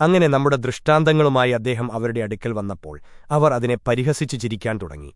അങ്ങനെ നമ്മുടെ ദൃഷ്ടാന്തങ്ങളുമായി അദ്ദേഹം അവരുടെ അടുക്കൽ വന്നപ്പോൾ അവർ അതിനെ പരിഹസിച്ചു ചിരിക്കാൻ തുടങ്ങി.